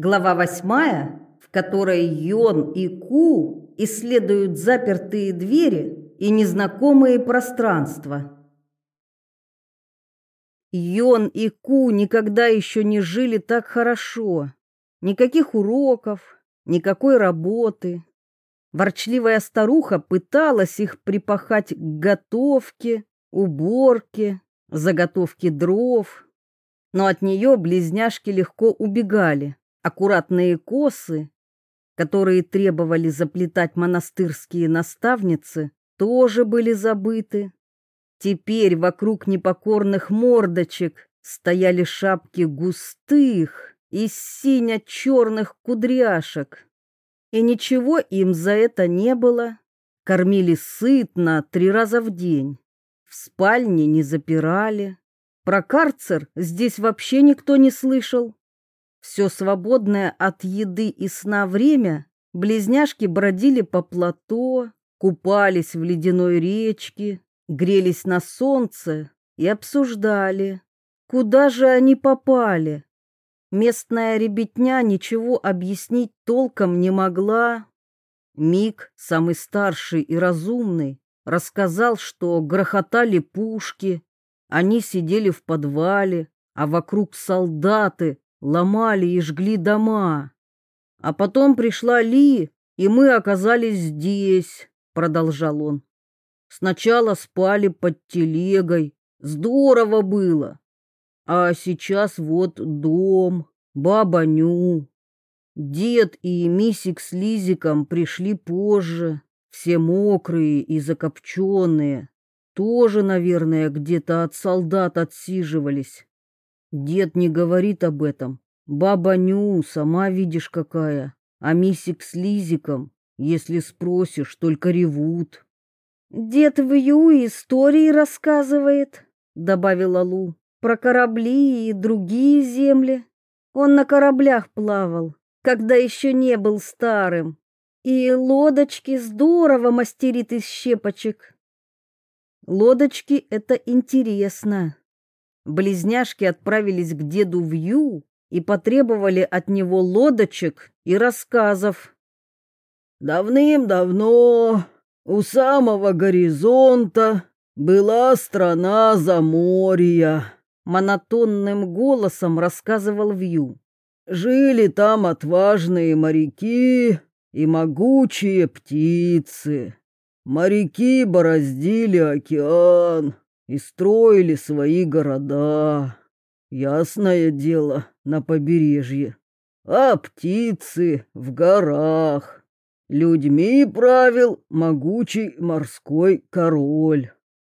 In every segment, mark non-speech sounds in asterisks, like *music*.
Глава восьмая, в которой Йон и Ку исследуют запертые двери и незнакомые пространства. Йон и Ку никогда еще не жили так хорошо. Никаких уроков, никакой работы. Ворчливая старуха пыталась их припахать к готовке, уборке, заготовке дров, но от нее близняшки легко убегали. Аккуратные косы, которые требовали заплетать монастырские наставницы, тоже были забыты. Теперь вокруг непокорных мордочек стояли шапки густых и сине-черных кудряшек. И ничего им за это не было. Кормили сытно три раза в день. В спальне не запирали. Про карцер здесь вообще никто не слышал. Все свободное от еды и сна время близняшки бродили по плато, купались в ледяной речке, грелись на солнце и обсуждали, куда же они попали. Местная ребятня ничего объяснить толком не могла. Мик, самый старший и разумный, рассказал, что грохотали пушки, они сидели в подвале, а вокруг солдаты ломали и жгли дома. А потом пришла Ли, и мы оказались здесь, продолжал он. Сначала спали под телегой, здорово было. А сейчас вот дом, баба Ню. Дед и мисик с Лизиком пришли позже, все мокрые и закопченные. Тоже, наверное, где-то от солдат отсиживались. Дед не говорит об этом. Баба Ню, сама видишь какая. А мисик с Лизиком, если спросишь, только ревут. Дед в Ю истории рассказывает, добавила Лу, про корабли и другие земли. Он на кораблях плавал, когда еще не был старым. И лодочки здорово мастерит из щепочек. Лодочки — это интересно. Близняшки отправились к деду в Ю и потребовали от него лодочек и рассказов. Давным-давно у самого горизонта была страна Заморья, монотонным голосом рассказывал Вью. Жили там отважные моряки и могучие птицы. Моряки бороздили океан и строили свои города. Ясное дело, на побережье. А птицы в горах. Людьми правил могучий морской король.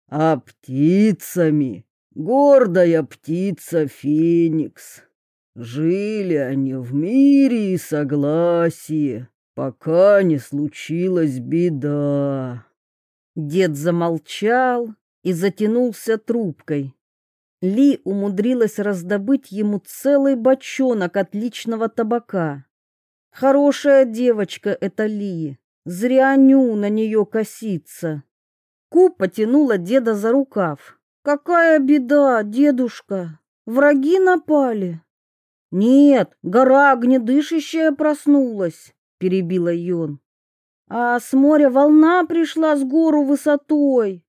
А птицами гордая птица Феникс. Жили они в мире и согласии пока не случилась беда. Дед замолчал и затянулся трубкой. Ли умудрилась раздобыть ему целый бочонок отличного табака. Хорошая девочка эта Ли, зря Ню на нее косится. Ку потянула деда за рукав. «Какая беда, дедушка! Враги напали!» «Нет, гора огнедышащая проснулась перебила Йон. А с моря волна пришла с гору высотой.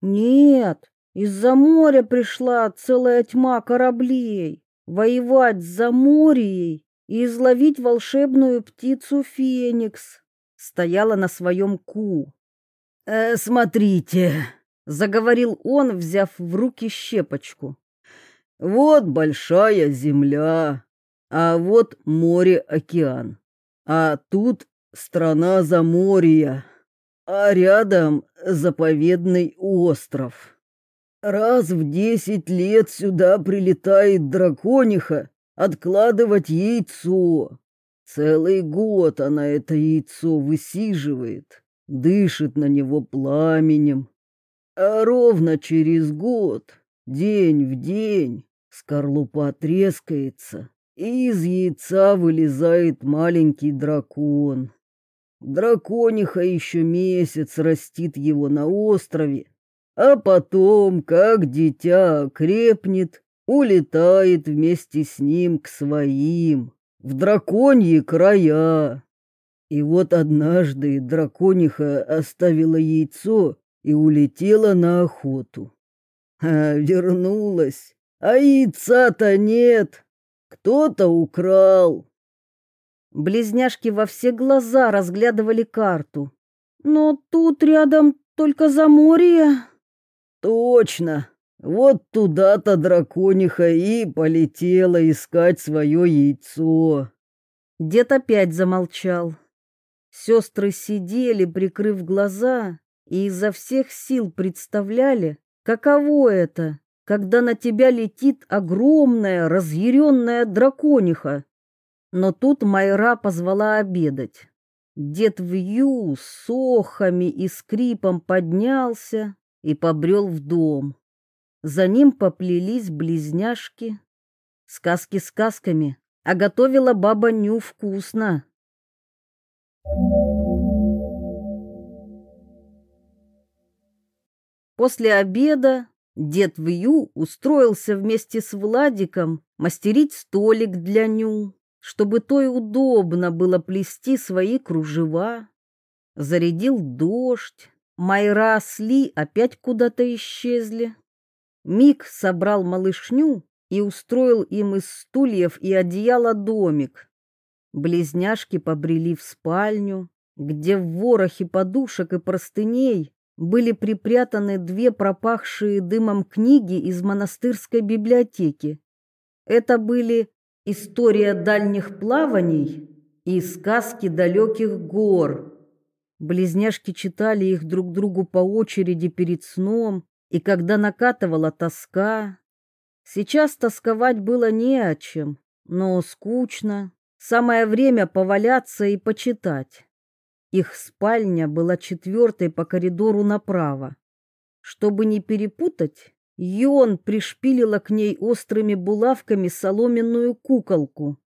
Нет, из-за моря пришла целая тьма кораблей. Воевать за Заморией и изловить волшебную птицу Феникс. Стояла на своем ку. «Э, «Смотрите», — заговорил он, взяв в руки щепочку. «Вот большая земля, а вот море-океан. А тут страна Заморья, а рядом заповедный остров. Раз в десять лет сюда прилетает дракониха откладывать яйцо. Целый год она это яйцо высиживает, дышит на него пламенем. А ровно через год, день в день, скорлупа трескается, из яйца вылезает маленький дракон. Дракониха еще месяц растит его на острове, а потом, как дитя крепнет, улетает вместе с ним к своим, в драконьи края. И вот однажды дракониха оставила яйцо и улетела на охоту. А вернулась, а яйца-то нет. Кто-то украл. Близняшки во все глаза разглядывали карту. Но тут рядом только за море. Точно. Вот туда-то дракониха и полетела искать свое яйцо. Дед опять замолчал. Сестры сидели, прикрыв глаза, и изо всех сил представляли, каково это, когда на тебя летит огромная разъяренная дракониха. Но тут Майра позвала обедать. Дед Вью с охами и скрипом поднялся и побрел в дом. За ним поплелись близняшки. Сказки сказками, а готовила баба Ню вкусно. После обеда дед Вью устроился вместе с Владиком мастерить столик для Ню, чтобы той удобно было плести свои кружева. Зарядил дождь, Майра с Ли опять куда-то исчезли. Мик собрал малышню и устроил им из стульев и одеяла домик. Близняшки побрели в спальню, где в ворохе подушек и простыней были припрятаны две пропахшие дымом книги из монастырской библиотеки. Это были «История дальних плаваний» и «Сказки далеких гор». Близняшки читали их друг другу по очереди перед сном, и когда накатывала тоска. Сейчас тосковать было не о чем, но скучно. Самое время поваляться и почитать. Их спальня была четвертой по коридору направо. Чтобы не перепутать, Йон пришпилила к ней острыми булавками соломенную куколку.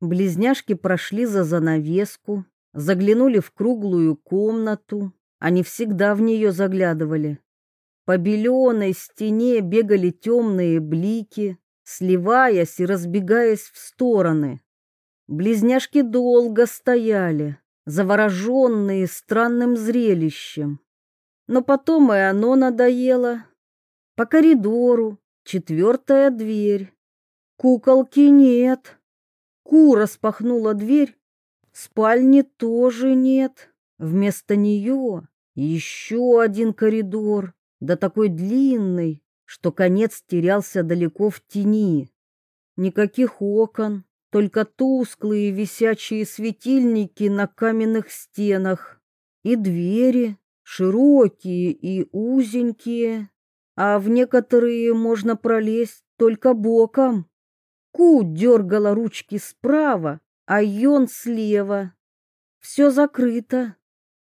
Близняшки прошли за занавеску, заглянули в круглую комнату. Они всегда в нее заглядывали. По беленой стене бегали темные блики, сливаясь и разбегаясь в стороны. Близняшки долго стояли, завороженные странным зрелищем. Но потом и оно надоело. По коридору четвертая дверь. Куколки нет. Ку распахнула дверь. Спальни тоже нет. Вместо нее еще один коридор, да такой длинный, что конец терялся далеко в тени. Никаких окон, только тусклые висячие светильники на каменных стенах и двери, широкие и узенькие, а в некоторые можно пролезть только боком. Ку дергала ручки справа, а Йон слева. Все закрыто.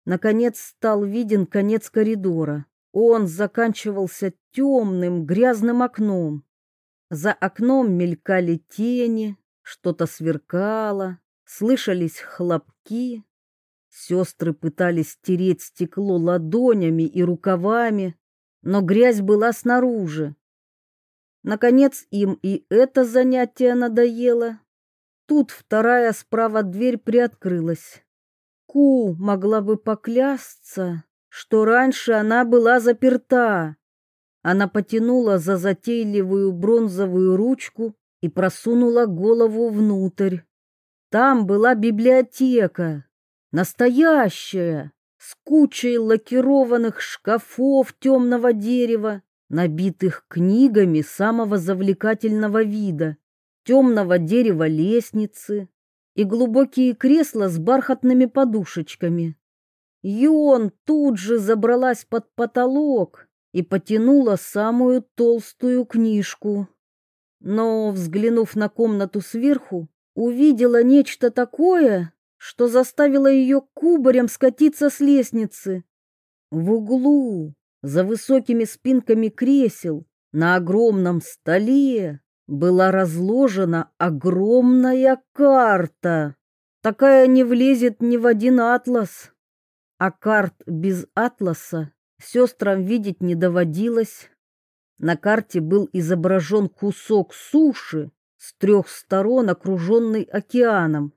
Наконец стал виден конец коридора. Он заканчивался темным грязным окном. За окном мелькали тени, что-то сверкало, слышались хлопки. Сестры пытались стереть стекло ладонями и рукавами, но грязь была снаружи. Наконец им и это занятие надоело. Тут вторая справа дверь приоткрылась. Ку могла бы поклясться, что раньше она была заперта. Она потянула за затейливую бронзовую ручку и просунула голову внутрь. Там была библиотека, настоящая, с кучей лакированных шкафов темного дерева, набитых книгами самого завлекательного вида, темного дерева лестницы и глубокие кресла с бархатными подушечками. Йон тут же забралась под потолок и потянула самую толстую книжку но, взглянув на комнату сверху, увидела нечто такое, что заставило ее кубарем скатиться с лестницы. В углу, за высокими спинками кресел, на огромном столе была разложена огромная карта. Такая не влезет ни в один атлас. А карт без атласа сестрам видеть не доводилось. На карте был изображен кусок суши с трех сторон окруженный океаном.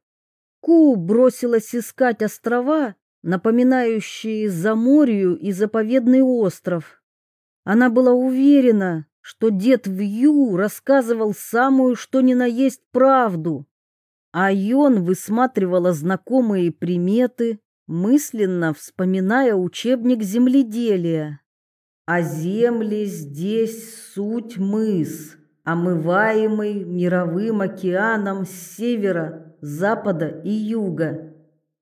Ку бросилась искать острова, напоминающие Заморью и заповедный остров. Она была уверена, что дед Вью рассказывал самую что ни на есть правду. А Йон высматривала знакомые приметы, мысленно вспоминая учебник земледелия. А земли здесь суть мыс, омываемый мировым океаном с севера, запада и юга,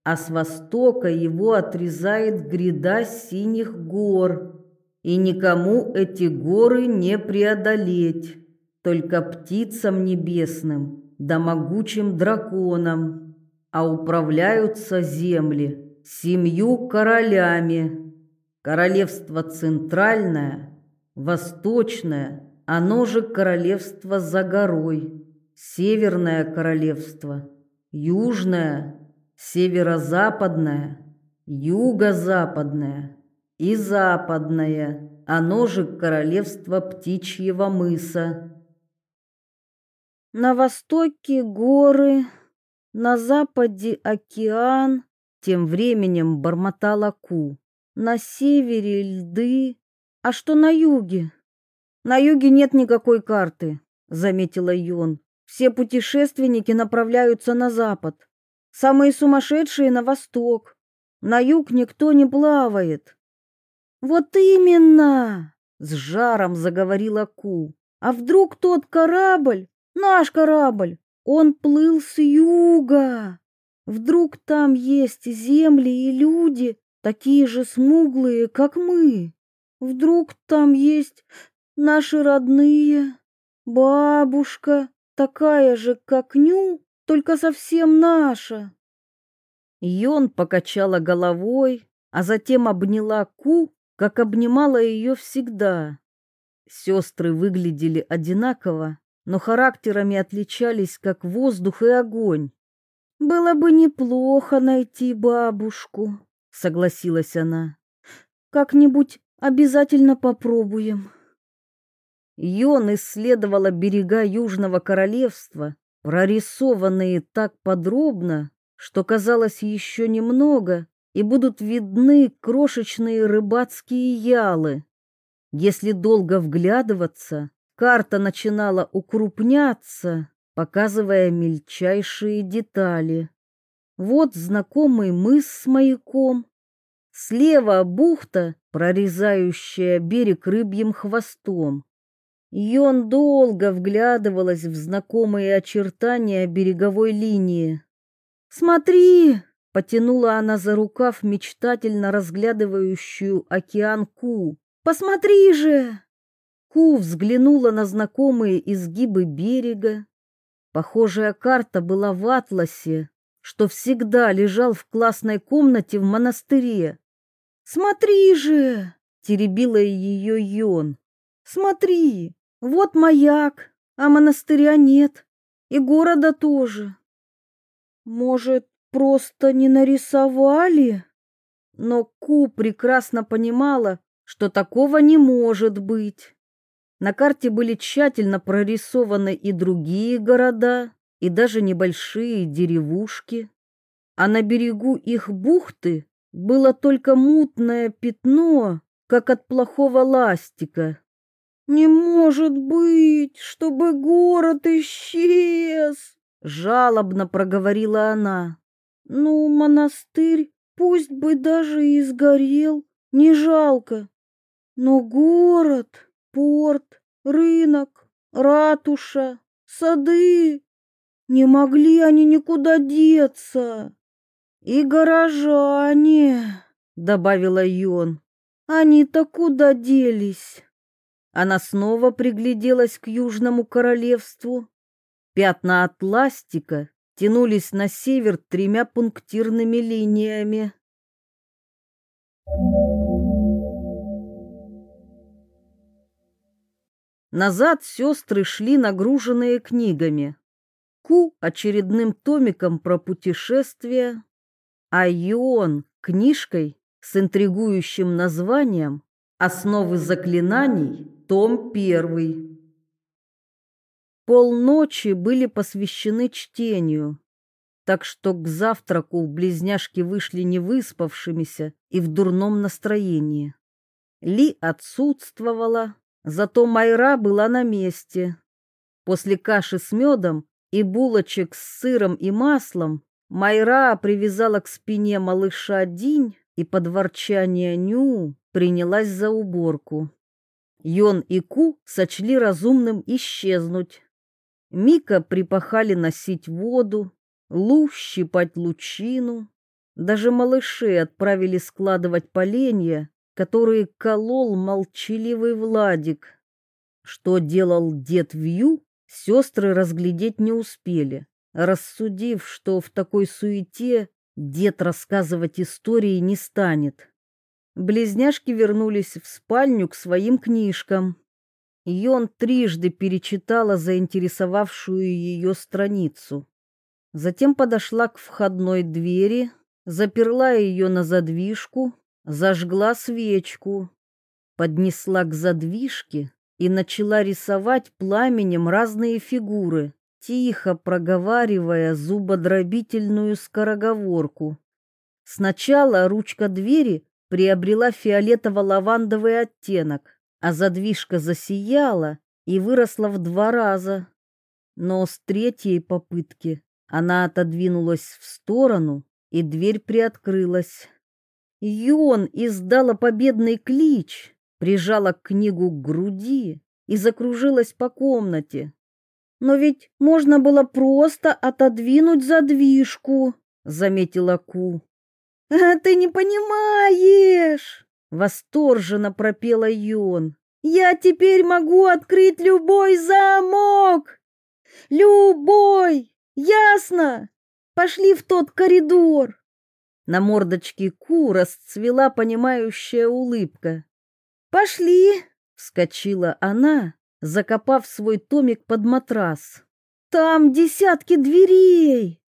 а с востока его отрезает гряда синих гор, и никому эти горы не преодолеть, только птицам небесным да могучим драконам, а управляются земли семью королями. Королевство центральное, восточное, оно же королевство за горой, северное королевство, южное, северо-западное, юго-западное и западное, оно же королевство птичьего мыса. На востоке горы, на западе океан, тем временем бормотала Ку. На севере льды, а что на юге? На юге нет никакой карты, заметила Йон. Все путешественники направляются на запад. Самые сумасшедшие на восток. На юг никто не плавает. Вот именно, с жаром заговорила Ку. А вдруг тот корабль Наш корабль, он плыл с юга. Вдруг там есть земли и люди, такие же смуглые, как мы. Вдруг там есть наши родные, бабушка, такая же, как Ню, только совсем наша. Йон покачала головой, а затем обняла Ку, как обнимала ее всегда. Сестры выглядели одинаково, но характерами отличались как воздух и огонь. Было бы неплохо найти бабушку, согласилась она. Как-нибудь обязательно попробуем. Йон исследовала берега Южного королевства, прорисованные так подробно, что казалось еще немного, и будут видны крошечные рыбацкие ялы. Если долго вглядываться, Карта начинала укрупняться, показывая мельчайшие детали. Вот знакомый мыс с маяком. Слева бухта, прорезающая берег рыбьим хвостом. Йон долго вглядывалась в знакомые очертания береговой линии. «Смотри!» — потянула она за рукав мечтательно разглядывающую океан Ку. «Посмотри же!» Ку взглянула на знакомые изгибы берега. Похожая карта была в атласе, что всегда лежал в классной комнате в монастыре. «Смотри же!» — теребила ее Йон. «Смотри, вот маяк, а монастыря нет, и города тоже. Может, просто не нарисовали?» Но Ку прекрасно понимала, что такого не может быть. На карте были тщательно прорисованы и другие города, и даже небольшие деревушки. А на берегу их бухты было только мутное пятно, как от плохого ластика. «Не может быть, чтобы город исчез!» — жалобно проговорила она. «Ну, монастырь пусть бы даже и сгорел, не жалко. Но город...» порт, рынок, ратуша, сады. Не могли они никуда деться. И горожане, добавила Йон. Они-то куда делись? Она снова пригляделась к Южному королевству. Пятна от ластика тянулись на север тремя пунктирными линиями. Назад сестры шли нагруженные книгами. Ку очередным томиком про путешествия, а Йон книжкой с интригующим названием «Основы заклинаний. Том первый». Полночи были посвящены чтению, так что к завтраку близняшки вышли невыспавшимися и в дурном настроении. Ли отсутствовала, зато Майра была на месте. После каши с медом и булочек с сыром и маслом Майра привязала к спине малыша Динь и под ворчание Ню принялась за уборку. Йон и Ку сочли разумным исчезнуть. Мика припахали носить воду, Лу щипать лучину. Даже малыши отправили складывать поленья, которые колол молчаливый Владик. Что делал дед Вью, сестры разглядеть не успели, рассудив, что в такой суете дед рассказывать истории не станет. Близняшки вернулись в спальню к своим книжкам. Йон трижды перечитала заинтересовавшую ее страницу. Затем подошла к входной двери, заперла ее на задвижку, зажгла свечку, поднесла к задвижке и начала рисовать пламенем разные фигуры, тихо проговаривая зубодробительную скороговорку. Сначала ручка двери приобрела фиолетово-лавандовый оттенок, а задвижка засияла и выросла в два раза. Но с третьей попытки она отодвинулась в сторону, и дверь приоткрылась. Йон издала победный клич, прижала книгу к груди и закружилась по комнате. Но ведь можно было просто отодвинуть задвижку, заметила Ку. А ты не понимаешь, восторженно пропела Йон. Я теперь могу открыть любой замок. Любой, ясно? Пошли в тот коридор. На мордочке Ку расцвела понимающая улыбка. «Пошли!» — вскочила она, закопав свой томик под матрас. «Там десятки дверей!»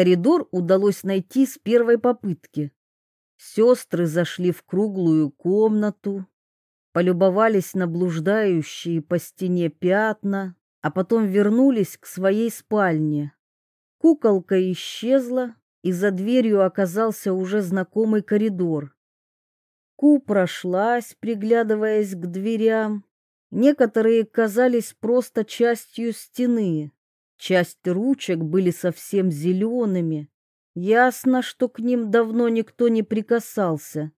Коридор удалось найти с первой попытки. Сестры зашли в круглую комнату, полюбовались на блуждающие по стене пятна, а потом вернулись к своей спальне. Куколка исчезла, и за дверью оказался уже знакомый коридор. Ку прошлась, приглядываясь к дверям. Некоторые казались просто частью стены. Часть ручек были совсем зелеными. Ясно, что к ним давно никто не прикасался.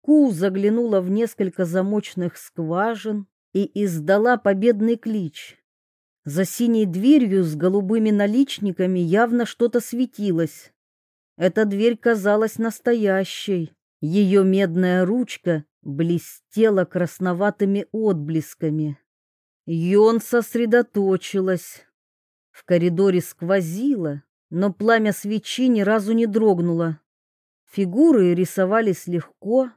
Ку заглянула в несколько замочных скважин и издала победный клич. За синей дверью с голубыми наличниками явно что-то светилось. Эта дверь казалась настоящей. Ее медная ручка блестела красноватыми отблесками. Йон сосредоточилась. В коридоре сквозило, но пламя свечи ни разу не дрогнуло. Фигуры рисовались легко,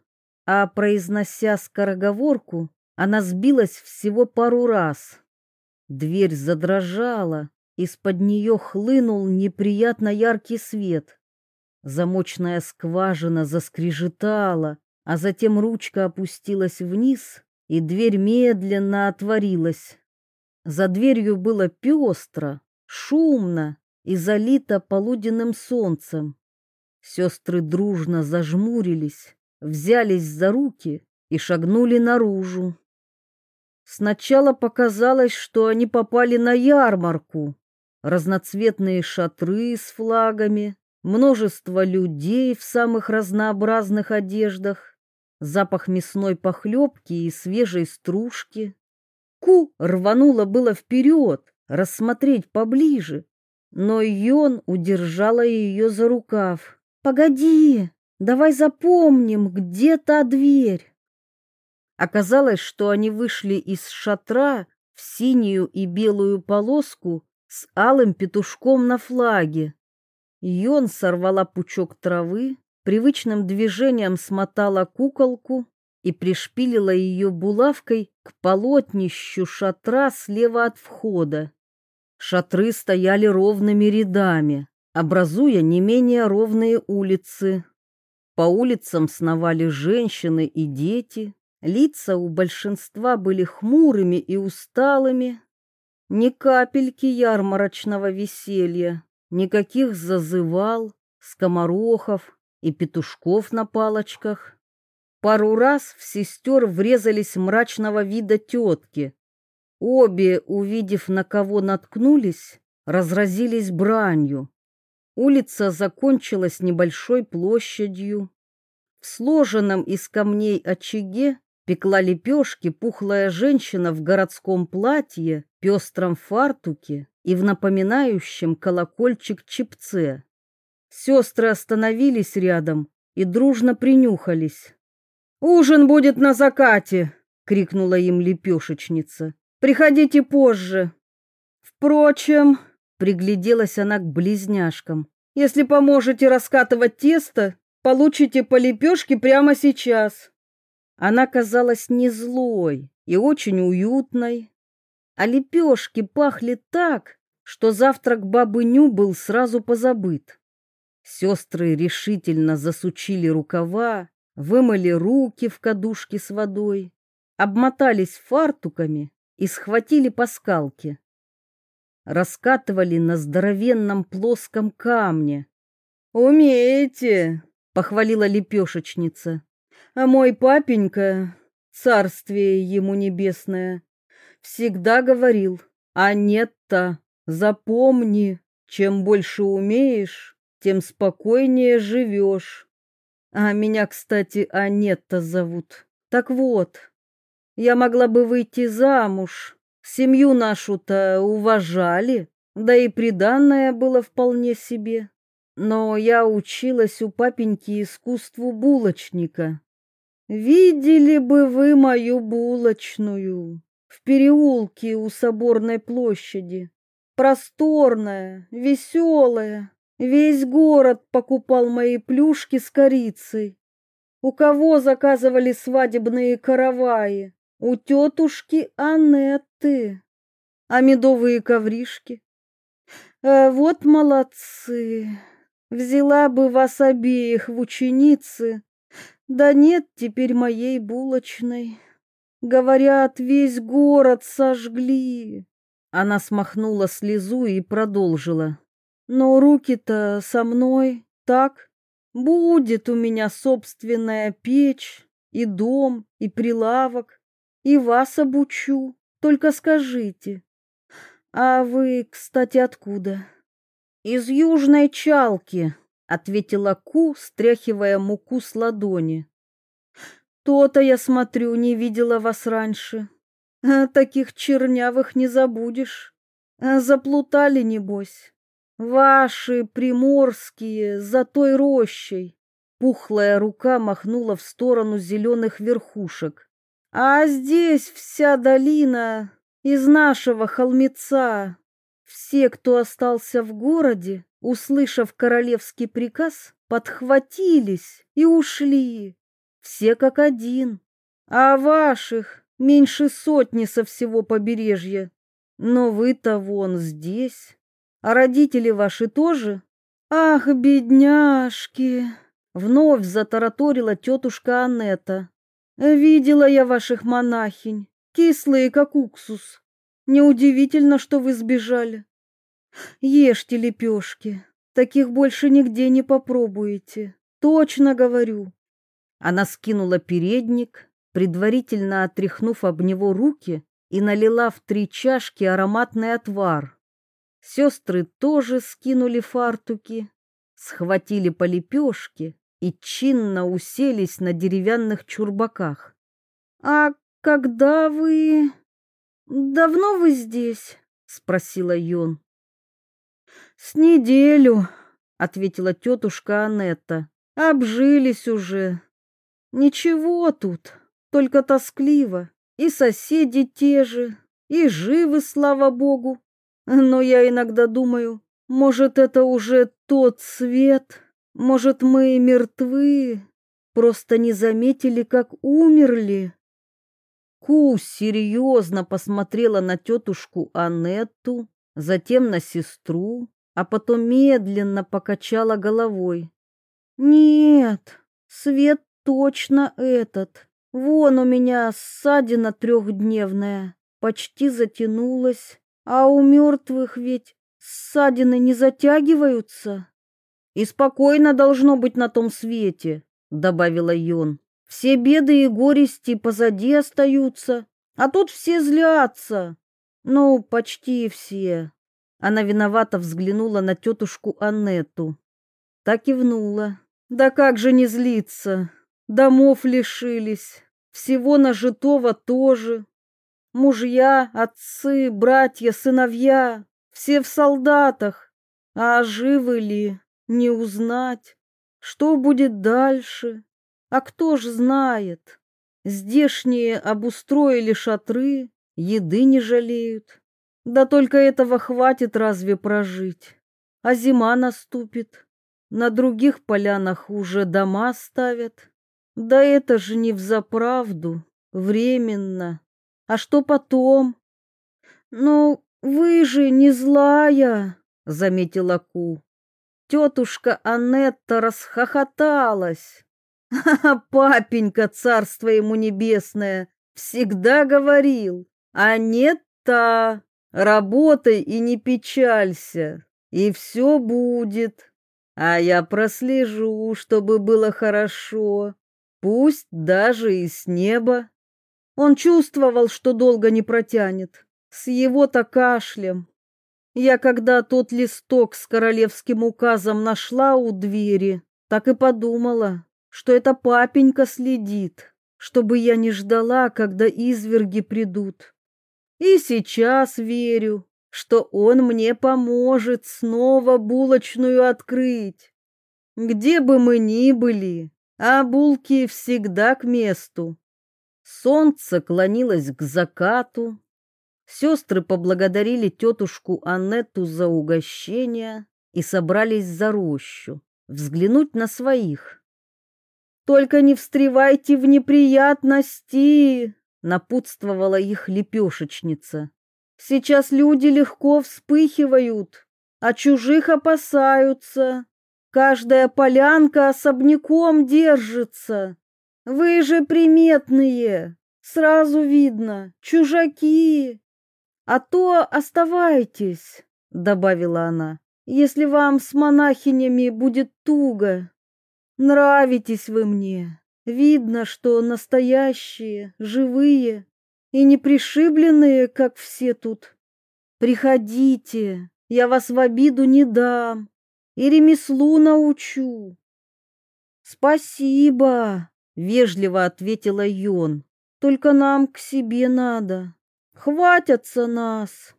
а произнося скороговорку, она сбилась всего пару раз. Дверь задрожала, из-под нее хлынул неприятно яркий свет. Замочная скважина заскрежетала, а затем ручка опустилась вниз, и дверь медленно отворилась. За дверью было пестро, шумно и залито полуденным солнцем. Сестры дружно зажмурились, взялись за руки и шагнули наружу. Сначала показалось, что они попали на ярмарку. Разноцветные шатры с флагами, множество людей в самых разнообразных одеждах, запах мясной похлебки и свежей стружки. Ку рванула было вперед, рассмотреть поближе, но Йон удержала ее за рукав. «Погоди, давай запомним, где та дверь». Оказалось, что они вышли из шатра в синюю и белую полоску с алым петушком на флаге. Йон сорвала пучок травы, привычным движением смотала куколку и пришпилила ее булавкой к полотнищу шатра слева от входа. Шатры стояли ровными рядами, образуя не менее ровные улицы. По улицам сновали женщины и дети, лица у большинства были хмурыми и усталыми. Ни капельки ярмарочного веселья, никаких зазывал, скоморохов и петушков на палочках. Пару раз в сестер врезались мрачного вида тетки. Обе, увидев, на кого наткнулись, разразились бранью. Улица закончилась небольшой площадью. В сложенном из камней очаге пекла лепешки пухлая женщина в городском платье, пестром фартуке и в напоминающем колокольчик чепце. Сестры остановились рядом и дружно принюхались. «Ужин будет на закате!» — крикнула им лепешечница. «Приходите позже!» Впрочем, пригляделась она к близняшкам. «Если поможете раскатывать тесто, получите по лепешке прямо сейчас». Она казалась не злой и очень уютной, а лепешки пахли так, что завтрак бабы Ню был сразу позабыт. Сестры решительно засучили рукава вымыли руки в кадушке с водой, обмотались фартуками и схватили по скалке. Раскатывали на здоровенном плоском камне. «Умеете!» — похвалила лепешечница. «А мой папенька, царствие ему небесное, всегда говорил, а нет-то, запомни, чем больше умеешь, тем спокойнее живешь». А меня, кстати, Анетта зовут. Так вот, я могла бы выйти замуж. Семью нашу-то уважали, да и приданное было вполне себе. Но я училась у папеньки искусству булочника. Видели бы вы мою булочную в переулке у Соборной площади. Просторная, веселая, Весь город покупал мои плюшки с корицей. У кого заказывали свадебные караваи? У тетушки Анетты. А медовые ковришки? А вот молодцы. Взяла бы вас обеих в ученицы. Да нет теперь моей булочной. Говорят, весь город сожгли. Она смахнула слезу и продолжила. Но руки-то со мной, так? Будет у меня собственная печь, и дом, и прилавок, и вас обучу. Только скажите. А вы, кстати, откуда? Из Южной Чалки, ответила Ку, стряхивая муку с ладони. То-то я смотрю, не видела вас раньше. А таких чернявых не забудешь. А заплутали небось. Ваши приморские за той рощей. Пухлая рука махнула в сторону зеленых верхушек. А здесь вся долина из нашего холмеца. Все, кто остался в городе, услышав королевский приказ, подхватились и ушли. Все как один. А ваших меньше сотни со всего побережья. Но вы-то вон здесь. А родители ваши тоже? Ах, бедняжки, вновь затараторила тетушка Анетта. Видела я ваших монахинь, кислые как уксус. Неудивительно, что вы сбежали. Ешьте лепешки, таких больше нигде не попробуете. Точно говорю. Она скинула передник, предварительно отряхнув об него руки, и налила в три чашки ароматный отвар. Сестры тоже скинули фартуки, схватили по лепешке и чинно уселись на деревянных чурбаках. «А когда вы... давно вы здесь?» — спросила Йон. «С неделю», — ответила тетушка Анетта. «Обжились уже. Ничего тут, только тоскливо. И соседи те же, и живы, слава богу. Но я иногда думаю, может, это уже тот свет, может, мы мертвы, просто не заметили, как умерли. Ку серьезно посмотрела на тетушку Анетту, затем на сестру, а потом медленно покачала головой. Нет, Свет точно этот. Вон у меня ссадина трехдневная, почти затянулась, а у мертвых ведь ссадины не затягиваются. И спокойно должно быть на том свете, добавила Йон. Все беды и горести позади остаются, а тут все злятся. Ну, почти все. Она виновато взглянула на тетушку Аннету. Так кивнула. Да как же не злиться? Домов лишились, всего нажитого тоже. Мужья, отцы, братья, сыновья, все в солдатах. А живы ли, не узнать. Что будет дальше? А кто ж знает? Здешние обустроили шатры, еды не жалеют. Да только этого хватит разве прожить? А зима наступит. На других полянах уже дома ставят. Да это же не взаправду, временно. А что потом? Ну, вы же не злая, заметила Ку. Тетушка Анетта расхохоталась. Ха-ха, папенька, царство ему небесное, всегда говорил, Анетта, работай и не печалься, и все будет. А я прослежу, чтобы было хорошо, пусть даже и с неба. Он чувствовал, что долго не протянет, с его-то кашлем. Я когда тот листок с королевским указом нашла у двери, так и подумала, что это папенька следит, чтобы я не ждала, когда изверги придут. И сейчас верю, что он мне поможет снова булочную открыть. Где бы мы ни были, а булки всегда к месту. Солнце клонилось к закату. Сестры поблагодарили тетушку Аннету за угощение и собрались за рощу, взглянуть на своих. «Только не встревайте в неприятности!» — напутствовала их лепешечница. Сейчас люди легко вспыхивают, а чужих опасаются. Каждая полянка особняком держится. Вы же приметные, сразу видно, чужаки. А то оставайтесь, добавила она, если вам с монахинями будет туго. Нравитесь вы мне. Видно, что настоящие, живые и не пришибленные, как все тут. Приходите, я вас в обиду не дам и ремеслу научу. Спасибо, вежливо ответила Йон. Только нам к себе надо. Хватятся нас.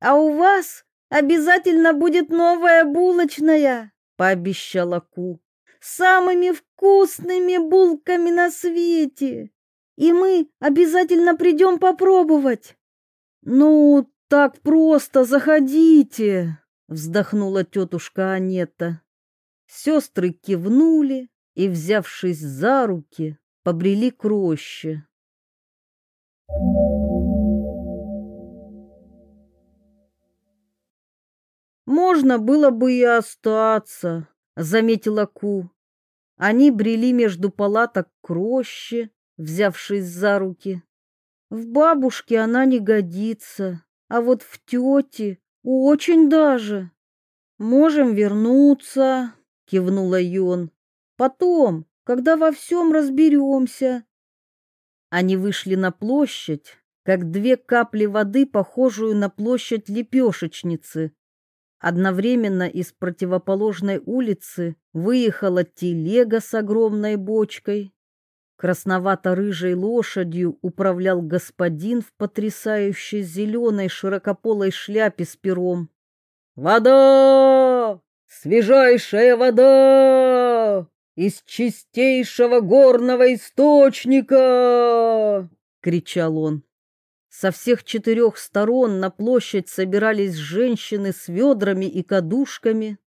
А у вас обязательно будет новая булочная, пообещала Ку. С самыми вкусными булками на свете и мы обязательно придем попробовать. Ну, так просто заходите, вздохнула тетушка Анетта. Сестры кивнули и, взявшись за руки, побрели к роще. Можно было бы и остаться, заметила Ку. Они брели между палаток к роще, взявшись за руки. В бабушке она не годится, а вот в тете очень даже. Можем вернуться, кивнула Йон. Потом, когда во всем разберемся. Они вышли на площадь, как две капли воды, похожую на площадь лепешечницы. Одновременно из противоположной улицы выехала телега с огромной бочкой. Красновато-рыжей лошадью управлял господин в потрясающей зеленой широкополой шляпе с пером. «Вода! Свежайшая вода! Из чистейшего горного источника!» — кричал он. Со всех четырех сторон на площадь собирались женщины с ведрами и кадушками.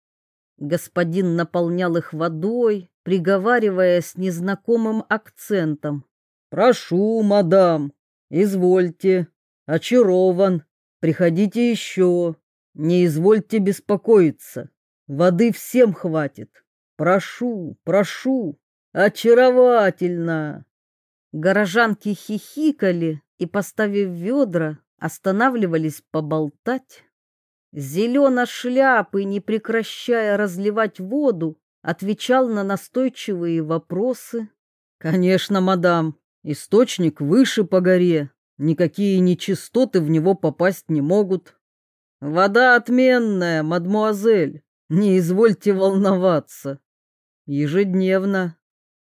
Господин наполнял их водой, приговаривая с незнакомым акцентом. «Прошу, мадам, извольте, очарован, приходите еще, не извольте беспокоиться, воды всем хватит. Прошу, прошу, Очаровательно. Горожанки хихикали и, поставив ведра, останавливались поболтать. Зелено шляпы, не прекращая разливать воду, отвечал на настойчивые вопросы. Конечно, мадам, источник выше по горе, никакие нечистоты в него попасть не могут. Вода отменная, мадмуазель, не извольте волноваться. Ежедневно.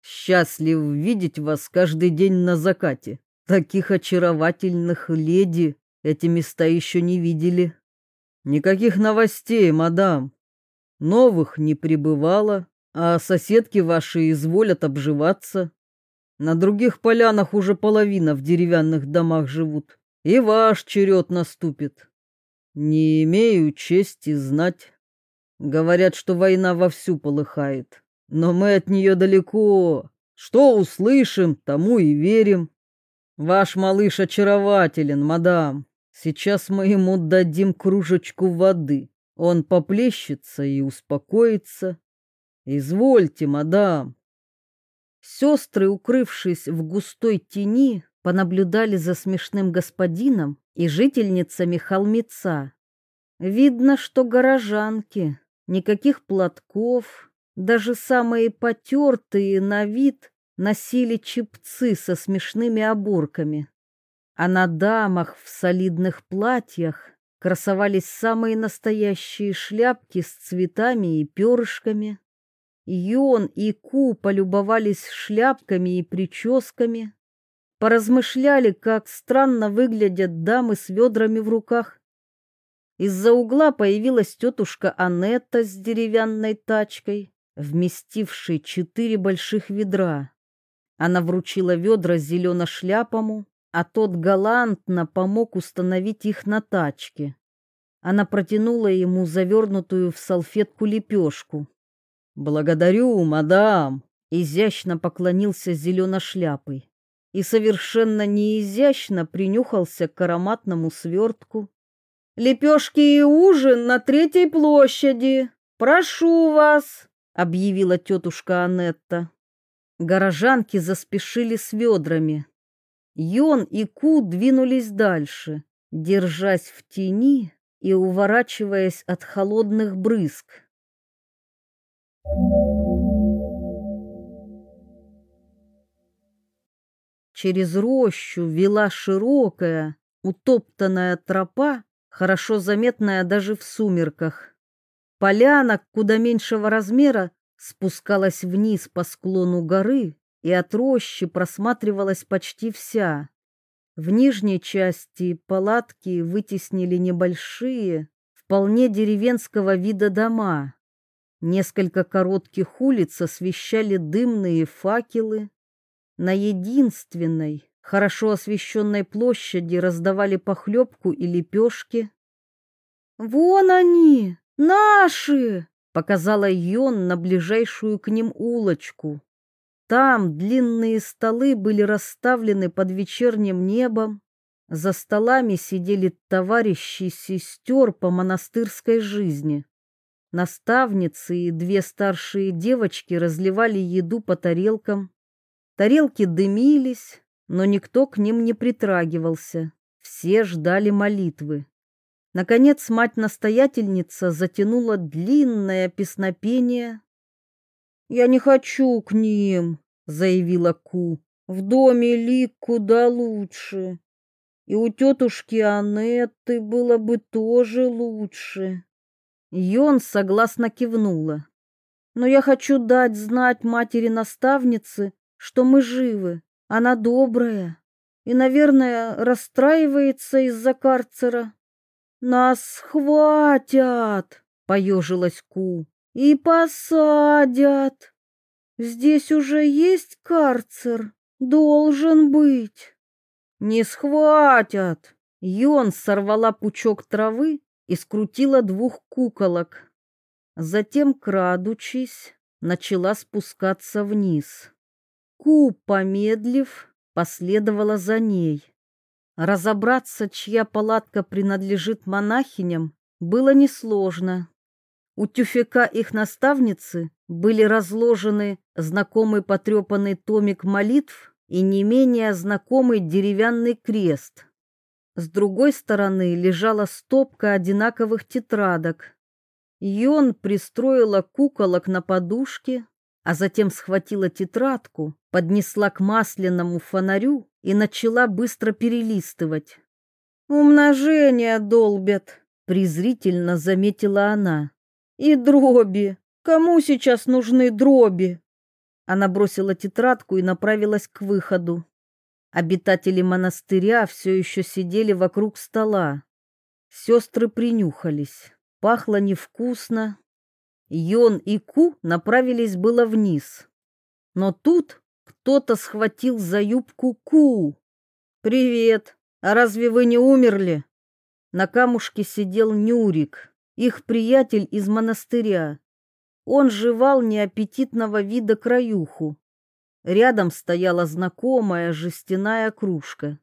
Счастлив видеть вас каждый день на закате. Таких очаровательных леди эти места еще не видели. Никаких новостей, мадам. Новых не прибывало, а соседки ваши изволят обживаться. На других полянах уже половина в деревянных домах живут, и ваш черед наступит. Не имею чести знать. Говорят, что война вовсю полыхает, но мы от нее далеко. Что услышим, тому и верим. Ваш малыш очарователен, мадам. Сейчас мы ему дадим кружечку воды. Он поплещется и успокоится. Извольте, мадам. Сестры, укрывшись в густой тени, понаблюдали за смешным господином и жительницами холмеца. Видно, что горожанки, никаких платков, даже самые потертые на вид носили чепцы со смешными оборками а на дамах в солидных платьях красовались самые настоящие шляпки с цветами и перышками. Йон и Ку полюбовались шляпками и прическами, поразмышляли, как странно выглядят дамы с ведрами в руках. Из-за угла появилась тетушка Анетта с деревянной тачкой, вместившей четыре больших ведра. Она вручила ведра зелено-шляпому, а тот галантно помог установить их на тачке. Она протянула ему завернутую в салфетку лепешку. «Благодарю, мадам!» Изящно поклонился зеленошляпой и совершенно неизящно принюхался к ароматному свертку. «Лепешки и ужин на третьей площади! Прошу вас!» — объявила тетушка Анетта. Горожанки заспешили с ведрами. Йон и Ку двинулись дальше, держась в тени и уворачиваясь от холодных брызг. Через рощу вела широкая, утоптанная тропа, хорошо заметная даже в сумерках. Поляна куда меньшего размера спускалась вниз по склону горы, и от рощи просматривалась почти вся. В нижней части палатки вытеснили небольшие, вполне деревенского вида дома. Несколько коротких улиц освещали дымные факелы. На единственной, хорошо освещенной площади раздавали похлебку и лепешки. «Вон они, наши!» — показала Йон на ближайшую к ним улочку. Там длинные столы были расставлены под вечерним небом. За столами сидели товарищи сестер по монастырской жизни. Наставницы и две старшие девочки разливали еду по тарелкам. Тарелки дымились, но никто к ним не притрагивался. Все ждали молитвы. Наконец мать-настоятельница затянула длинное песнопение, «Я не хочу к ним», — заявила Ку. «В доме Лик куда лучше. И у тетушки Анетты было бы тоже лучше». Йон согласно кивнула. «Но я хочу дать знать матери-наставнице, что мы живы. Она добрая и, наверное, расстраивается из-за карцера». «Нас хватят!» — поежилась Ку и посадят. Здесь уже есть карцер, должен быть. Не схватят. Йон сорвала пучок травы и скрутила двух куколок. Затем, крадучись, начала спускаться вниз. Ку, помедлив, последовала за ней. Разобраться, чья палатка принадлежит монахиням, было несложно. У тюфяка их наставницы были разложены знакомый потрепанный томик молитв и не менее знакомый деревянный крест. С другой стороны лежала стопка одинаковых тетрадок. Йон пристроила куколок на подушке, а затем схватила тетрадку, поднесла к масляному фонарю и начала быстро перелистывать. «Умножение долбят», — презрительно заметила она. «И дроби. Кому сейчас нужны дроби?» Она бросила тетрадку и направилась к выходу. Обитатели монастыря все еще сидели вокруг стола. Сестры принюхались. Пахло невкусно. Йон и Ку направились было вниз. Но тут кто-то схватил за юбку Ку. «Привет! А разве вы не умерли?» На камушке сидел Нюрик, их приятель из монастыря. Он жевал неаппетитного вида краюху. Рядом стояла знакомая жестяная кружка.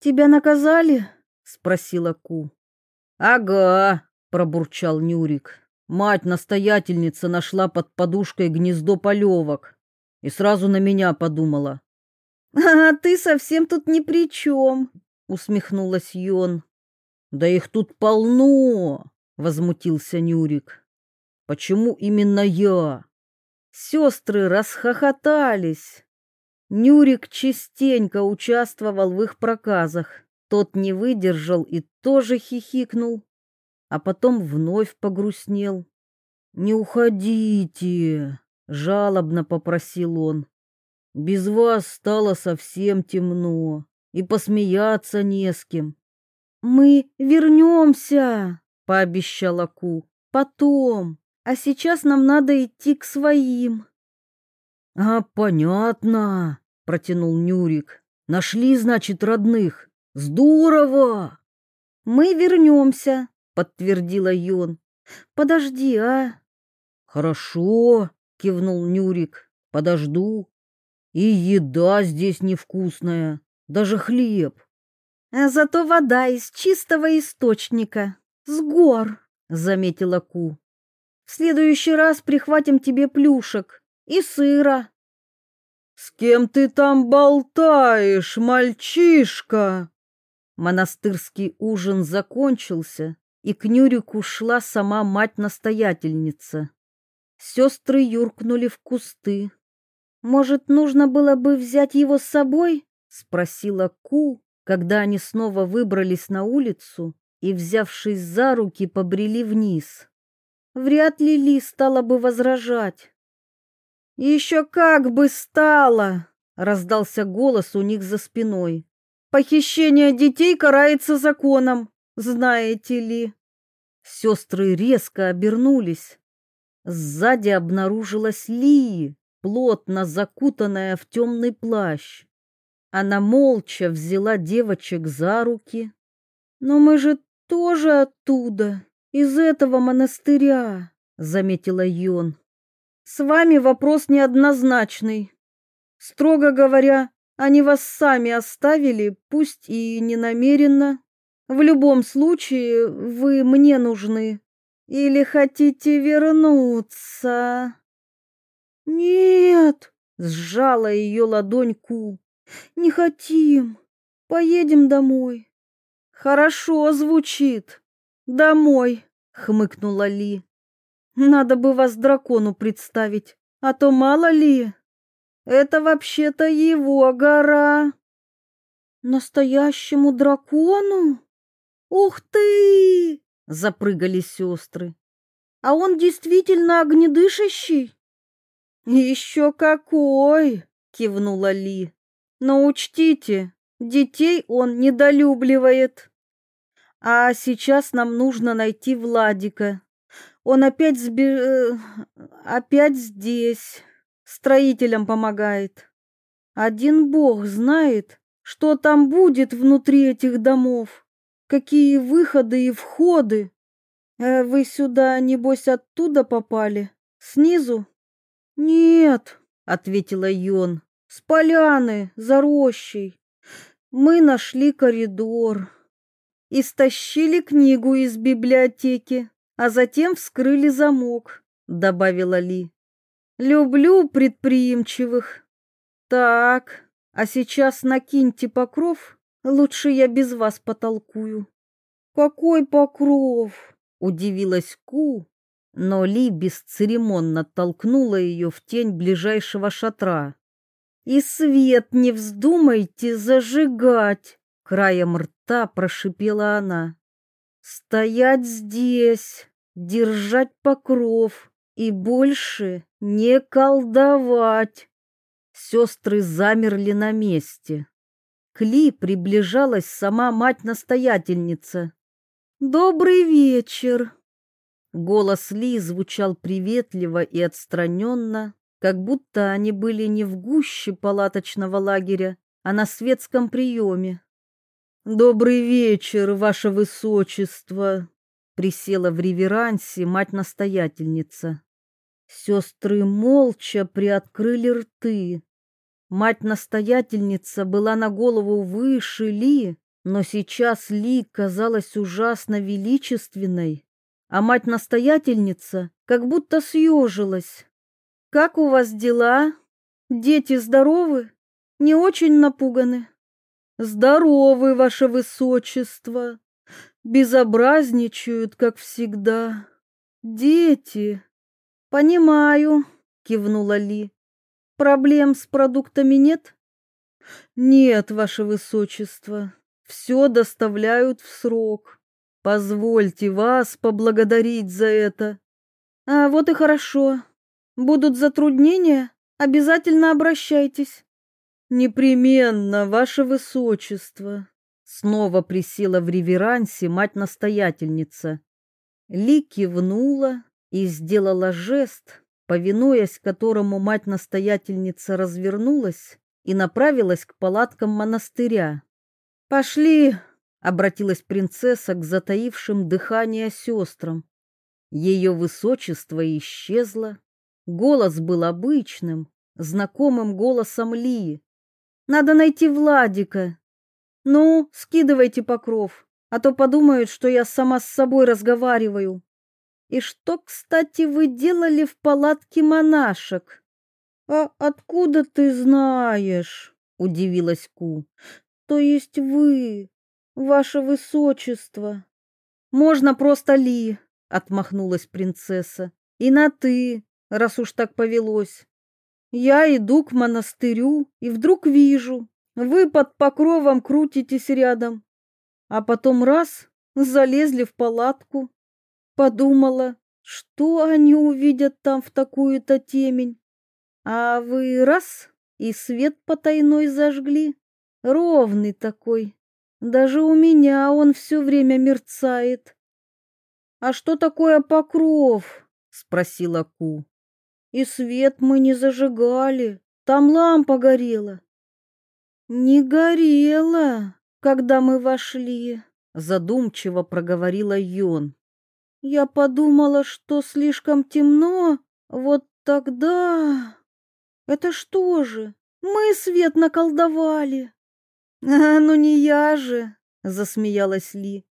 «Тебя наказали?» — спросила Ку. «Ага», — пробурчал Нюрик. Мать-настоятельница нашла под подушкой гнездо полевок и сразу на меня подумала. *laughs* «А ты совсем тут ни при чем», — усмехнулась Йон. «Да их тут полно!» — возмутился Нюрик. Почему именно я? Сестры расхохотались. Нюрик частенько участвовал в их проказах. Тот не выдержал и тоже хихикнул, а потом вновь погрустнел. «Не уходите!» — жалобно попросил он. «Без вас стало совсем темно, и посмеяться не с кем». «Мы вернемся!» — пообещала Ку. «Потом!» А сейчас нам надо идти к своим. А, понятно, протянул Нюрик. Нашли, значит, родных. Здорово. Мы вернемся, подтвердила Йон. Подожди, а? Хорошо, кивнул Нюрик. Подожду. И еда здесь невкусная, даже хлеб. А зато вода из чистого источника, с гор, заметила Ку. В следующий раз прихватим тебе плюшек и сыра. С кем ты там болтаешь, мальчишка? Монастырский ужин закончился, и к Нюрику шла сама мать-настоятельница. Сестры юркнули в кусты. Может, нужно было бы взять его с собой? спросила Ку, когда они снова выбрались на улицу и, взявшись за руки, побрели вниз. Вряд ли Ли стала бы возражать. «Еще как бы стало!» — раздался голос у них за спиной. «Похищение детей карается законом, знаете ли». Сестры резко обернулись. Сзади обнаружилась Ли, плотно закутанная в темный плащ. Она молча взяла девочек за руки. «Но мы же тоже оттуда», из этого монастыря, заметила Йон. С вами вопрос неоднозначный. Строго говоря, они вас сами оставили, пусть и не намеренно. В любом случае, вы мне нужны. Или хотите вернуться? Нет, сжала ее ладонь Ку. Не хотим. Поедем домой. Хорошо звучит. «Домой!» — хмыкнула Ли. «Надо бы вас дракону представить, а то мало ли. Это вообще-то его гора». «Настоящему дракону? Ух ты!» — запрыгали сестры. «А он действительно огнедышащий?» «Еще какой!» — кивнула Ли. «Но учтите, детей он недолюбливает». А сейчас нам нужно найти Владика. Он опять сбе... Э, опять здесь. Строителям помогает. Один бог знает, что там будет внутри этих домов. Какие выходы и входы. Э, вы сюда, небось, оттуда попали? Снизу? Нет, ответила Йон. С поляны, за рощей. Мы нашли коридор и стащили книгу из библиотеки, а затем вскрыли замок, добавила Ли. Люблю предприимчивых. Так, а сейчас накиньте покров, лучше я без вас потолкую. Какой покров? Удивилась Ку, но Ли бесцеремонно толкнула ее в тень ближайшего шатра. «И свет не вздумайте зажигать!» — краем рта прошипела она. «Стоять здесь, держать покров и больше не колдовать!» Сестры замерли на месте. К Ли приближалась сама мать-настоятельница. «Добрый вечер!» Голос Ли звучал приветливо и отстраненно, как будто они были не в гуще палаточного лагеря, а на светском приеме. «Добрый вечер, ваше высочество!» Присела в реверансе мать-настоятельница. Сестры молча приоткрыли рты. Мать-настоятельница была на голову выше Ли, но сейчас Ли казалась ужасно величественной а мать-настоятельница как будто съежилась. «Как у вас дела? Дети здоровы? Не очень напуганы?» «Здоровы, ваше высочество. Безобразничают, как всегда. Дети». «Понимаю», — кивнула Ли. «Проблем с продуктами нет?» «Нет, ваше высочество. Все доставляют в срок». Позвольте вас поблагодарить за это. А вот и хорошо. Будут затруднения, обязательно обращайтесь. Непременно, ваше высочество. Снова присела в реверансе мать-настоятельница. Ли кивнула и сделала жест, повинуясь которому мать-настоятельница развернулась и направилась к палаткам монастыря. «Пошли, обратилась принцесса к затаившим дыхание сестрам. Ее высочество исчезло. Голос был обычным, знакомым голосом Ли. Надо найти Владика. Ну, скидывайте покров, а то подумают, что я сама с собой разговариваю. И что, кстати, вы делали в палатке монашек? А откуда ты знаешь? удивилась Ку. То есть вы Ваше высочество. Можно просто Ли, отмахнулась принцесса. И на ты, раз уж так повелось. Я иду к монастырю и вдруг вижу, вы под покровом крутитесь рядом. А потом раз залезли в палатку. Подумала, что они увидят там в такую-то темень. А вы раз и свет потайной зажгли, ровный такой, даже у меня он все время мерцает. А что такое покров? спросила Ку. И свет мы не зажигали, там лампа горела. Не горела, когда мы вошли, задумчиво проговорила Йон. Я подумала, что слишком темно, вот тогда Это что же? Мы свет наколдовали. «А, ну не я же!» — засмеялась Ли.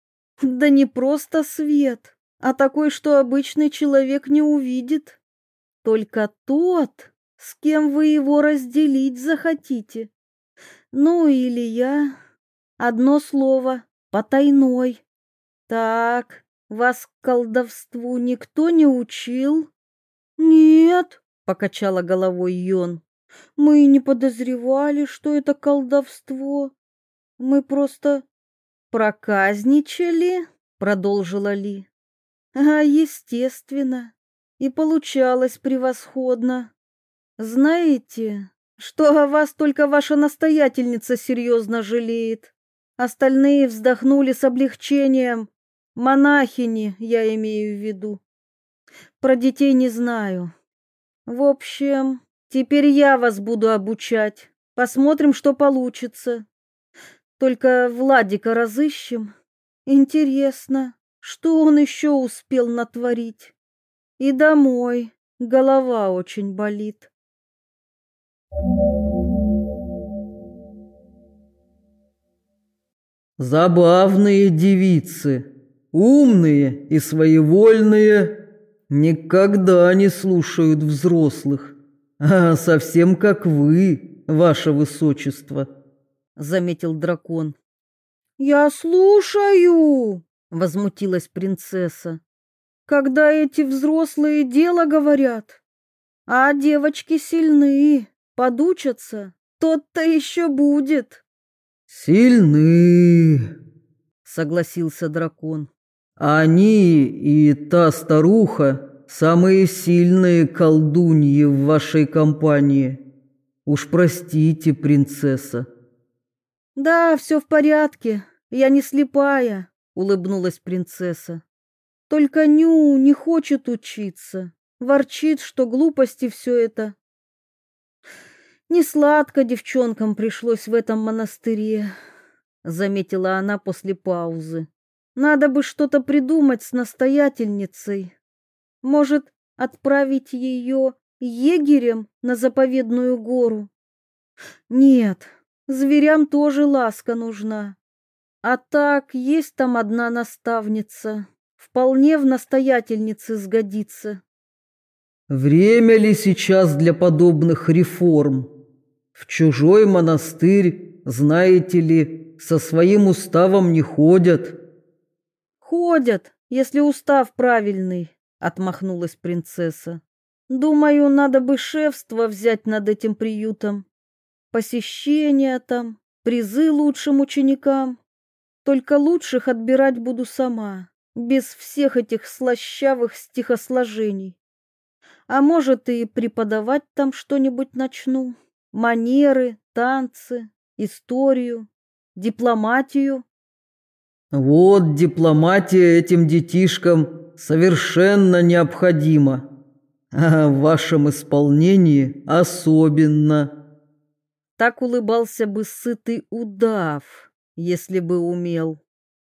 «Да не просто свет, а такой, что обычный человек не увидит. Только тот, с кем вы его разделить захотите. Ну или я. Одно слово — потайной. Так, вас колдовству никто не учил?» «Нет», — покачала головой Йон. «Мы не подозревали, что это колдовство. Мы просто проказничали, продолжила Ли. А, естественно, и получалось превосходно. Знаете, что о вас только ваша настоятельница серьезно жалеет. Остальные вздохнули с облегчением. Монахини, я имею в виду. Про детей не знаю. В общем, теперь я вас буду обучать. Посмотрим, что получится. Только Владика разыщем. Интересно, что он еще успел натворить? И домой. Голова очень болит. Забавные девицы, умные и своевольные, никогда не слушают взрослых, А совсем как вы, ваше высочество, заметил дракон. Я слушаю, возмутилась принцесса. Когда эти взрослые дело говорят, а девочки сильны, подучатся, тот-то еще будет. Сильны, согласился дракон. Они и та старуха самые сильные колдуньи в вашей компании. Уж простите, принцесса. Да, все в порядке. Я не слепая, улыбнулась принцесса. Только Ню не хочет учиться. Ворчит, что глупости все это. Не сладко девчонкам пришлось в этом монастыре, заметила она после паузы. Надо бы что-то придумать с настоятельницей. Может, отправить ее егерем на заповедную гору? Нет, зверям тоже ласка нужна. А так, есть там одна наставница, вполне в настоятельнице сгодится. Время ли сейчас для подобных реформ? В чужой монастырь, знаете ли, со своим уставом не ходят. Ходят, если устав правильный, отмахнулась принцесса. Думаю, надо бы шефство взять над этим приютом. Посещения там, призы лучшим ученикам. Только лучших отбирать буду сама, без всех этих слащавых стихосложений. А может, и преподавать там что-нибудь начну. Манеры, танцы, историю, дипломатию. Вот дипломатия этим детишкам совершенно необходима, а в вашем исполнении особенно. Так улыбался бы сытый удав, если бы умел.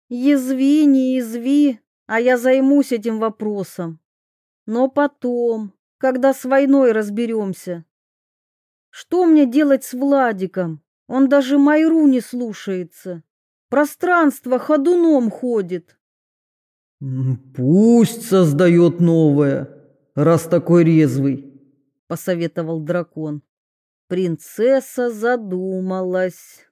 Язви, не язви, а я займусь этим вопросом. Но потом, когда с войной разберемся. Что мне делать с Владиком? Он даже Майру не слушается. Пространство ходуном ходит. Пусть создает новое, раз такой резвый, посоветовал дракон. Принцесса задумалась.